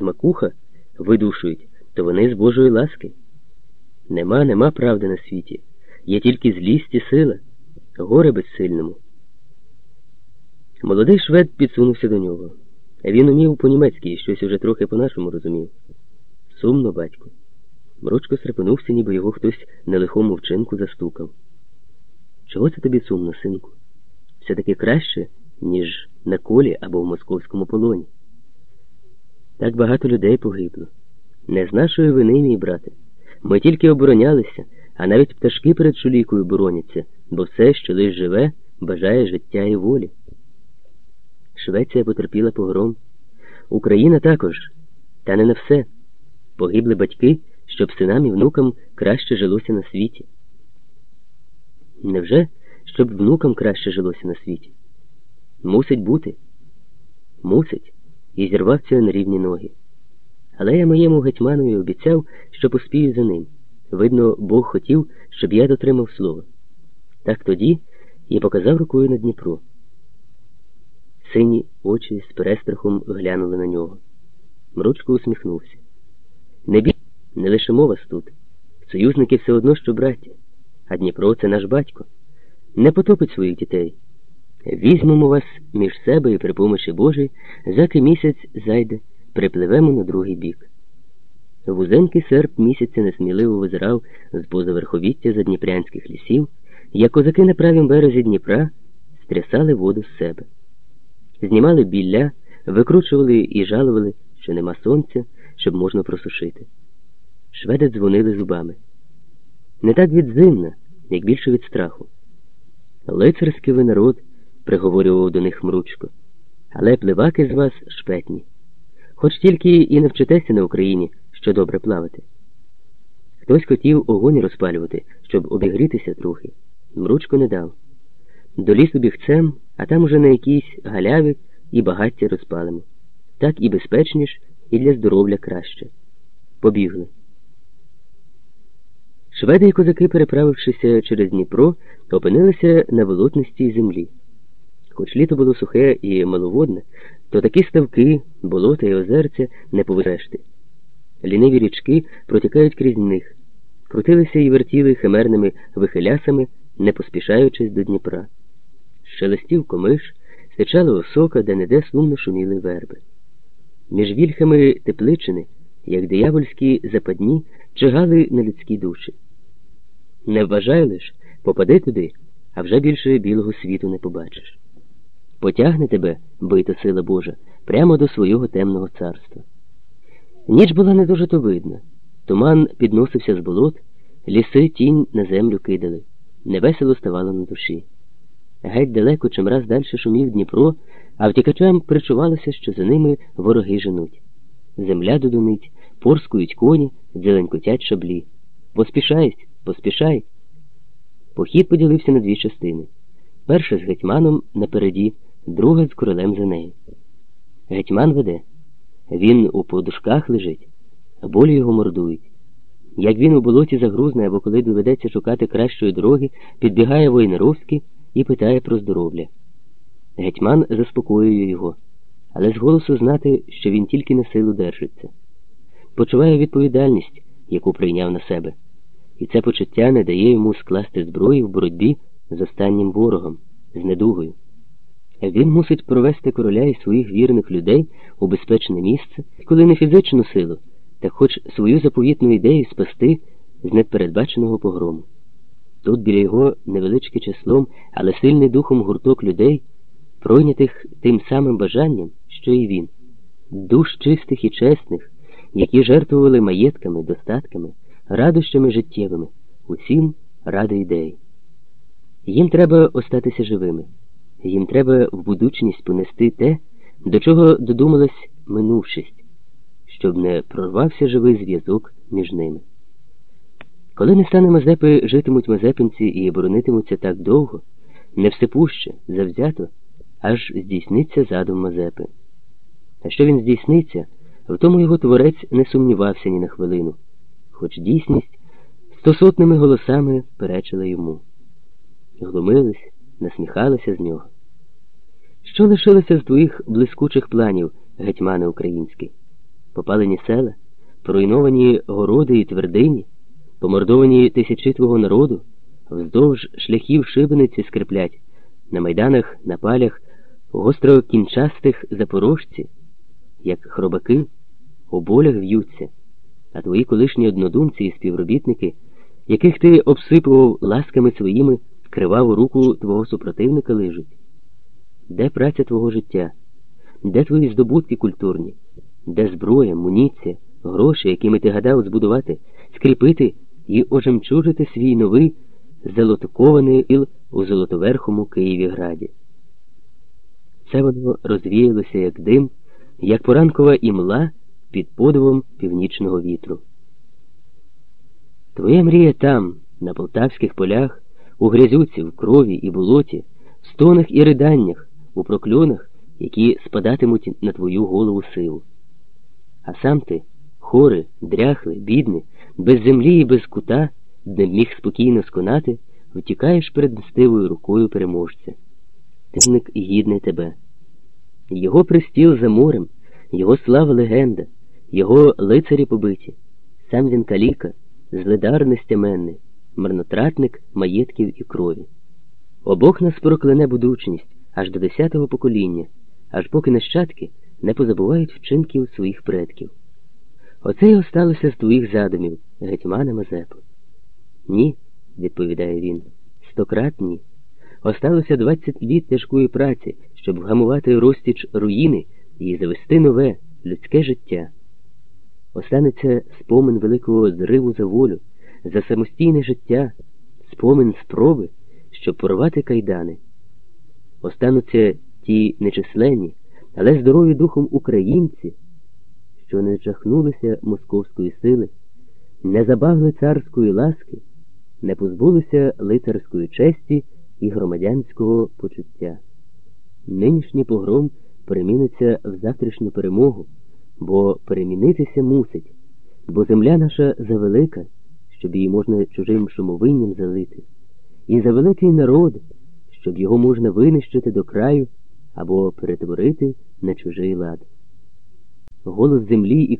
макуха видушують, то вони з Божої ласки. Нема, нема правди на світі. Є тільки злість і сила, горе безсильному. Молодий швед підсунувся до нього. Він умів по-німецьки і щось уже трохи по-нашому розумів. Сумно, батько. Мручко срепенувся, ніби його хтось на лихому вчинку застукав. Чого це тобі сумно, синку? Все таки краще, ніж на колі або в московському полоні. Так багато людей погибло. Не з нашої вини, мій брате. Ми тільки оборонялися, а навіть пташки перед шулікою бороняться, бо все, що лиш живе, бажає життя і волі. Швеція потерпіла погром. Україна також, та не на все. Погибли батьки, щоб синам і внукам краще жилося на світі. Невже, щоб внукам краще жилося на світі? Мусить бути. Мусить. І зірвався на рівні ноги. Але я моєму гетьманові обіцяв, що поспію за ним. Видно, Бог хотів, щоб я дотримав слово. Так тоді я показав рукою на Дніпро. Сині очі з перестрахом глянули на нього. Мручко усміхнувся. Не бій, не лишимо вас тут. Союзники все одно, що браття, а Дніпро це наш батько. Не потопить своїх дітей. Візьмемо вас між себе і при помощі Божій, заки місяць зайде, припливемо на другий бік. Вузенький серп місяця несміливо визирав з поза верховіття задніпрянських лісів, як козаки на правім березі Дніпра стрясали воду з себе. Знімали білля, викручували і жалували, що нема сонця, щоб можна просушити. Шведи дзвонили зубами. Не так від зимна, як більше від страху. Лицарський ви народ, приговорював до них мручко, але пливаки з вас шпетні. Хоч тільки і не вчитеся на Україні, що добре плавати. Хтось хотів огонь розпалювати, щоб обігрітися трохи. Мручко не дав. До лісу бігцем, а там уже на якійсь галяві і багаття розпалимо. Так і безпечніш, і для здоров'я краще. Побігли. Шведи і козаки, переправившися через Дніпро, опинилися на болотнистій землі. Хоч літо було сухе і маловодне, то такі ставки, болота і озерця не повирешти. Ліниві річки протікають крізь них, крутилися і вертіли химерними вихилясами, не поспішаючись до Дніпра. Шелестів комиш, стичала осока, де неде сумно шуміли верби. Між вільхами тепличини, як диявольські западні, чигали на людські душі. Не вважай лиш, попади туди, а вже більше білого світу не побачиш. Потягне тебе, бита сила Божа, прямо до свого темного царства. Ніч була не дуже то видна. Туман підносився з болот, ліси тінь на землю кидали. Невесело ставало на душі. Геть далеко чимраз далі шумів Дніпро, а втікачам причувалося, що за ними вороги женуть. Земля додунить, порскують коні, дзеленькотять шаблі. Поспішай, поспішай. Похід поділився на дві частини. Перша з гетьманом напереді, друга з королем за нею. Гетьман веде. Він у подушках лежить, болі його мордують. Як він у болоті загрузне або коли доведеться шукати кращої дороги, підбігає Войнаровський і питає про здоров'я. Гетьман заспокоює його, але з голосу знати, що він тільки на силу держиться. Почуває відповідальність, яку прийняв на себе, і це почуття не дає йому скласти зброї в боротьбі з останнім ворогом, з недугою. Він мусить провести короля і своїх вірних людей у безпечне місце, коли не фізичну силу, так хоч свою заповітну ідею спасти з непередбаченого погрому. Тут біля його невеличке числом, але сильний духом гурток людей, пройнятих тим самим бажанням, що і він, душ чистих і чесних, які жертвували маєтками, достатками, радощами життєвими, усім ради ідеї. Їм треба остатися живими, їм треба в будучність понести те, до чого додумалась минувшість, щоб не прорвався живий зв'язок між ними. Коли не стане Мазепи, житимуть мазепинці і боронитимуться так довго, не всепуще, завзято, аж здійсниться задум Мазепи. А що він здійсниться, в тому його творець не сумнівався ні на хвилину, хоч дійсність стосотними голосами перечила йому. Глумились, насміхалися з нього. Що лишилося з твоїх блискучих планів, гетьмане український? попалені села, поруйновані городи і твердині, помордовані тисячі твого народу, вздовж шляхів шибениці скриплять, на майданах, на палях, гостро кінчастих запорожці, як хробаки, у болях в'ються, а твої колишні однодумці і співробітники, яких ти обсипував ласками своїми, криваву руку твого супротивника лежить. Де праця твого життя? Де твої здобутки культурні? Де зброя, муніція, гроші, якими ти гадав збудувати, скріпити і ожемчужити свій новий золотокований іл у золотоверхому Києві-граді? Це воно розвіялося, як дим, як поранкова імла під подивом північного вітру. Твоя мрія там, на полтавських полях, у грязюці, в крові і болоті, в стонах і риданнях, у прокльонах, які спадатимуть на твою голову силу. А сам ти, хорий, дряхлий, бідний, без землі і без кута, де міг спокійно сконати, втікаєш перед мстивою рукою переможця. Тимник гідний тебе. Його пристіл за морем, його слава легенда, його лицарі побиті, сам він каліка, зледар нестяменний, марнотратник маєтків і крові. Обох нас проклене будучність аж до десятого покоління, аж поки нащадки не позабувають вчинків своїх предків. Оце й осталося з твоїх задумів, гетьмана Мазепи. Ні, відповідає він, стократ ні. Осталося двадцять літ тяжкої праці, щоб вгамувати розтіч руїни і завести нове людське життя. Останеться спомин великого зриву за волю, за самостійне життя, спомин спроби, щоб порвати кайдани. Остануться ті нечисленні, але здорові духом українці, що не жахнулися московської сили, не забагли царської ласки, не позбулися лицарської честі і громадянського почуття. Нинішній погром переміниться в завтрашню перемогу, бо перемінитися мусить, бо земля наша завелика, щоб її можна чужим шумовинням залити, і за великий народ, щоб його можна винищити до краю або перетворити на чужий лад. Голос землі і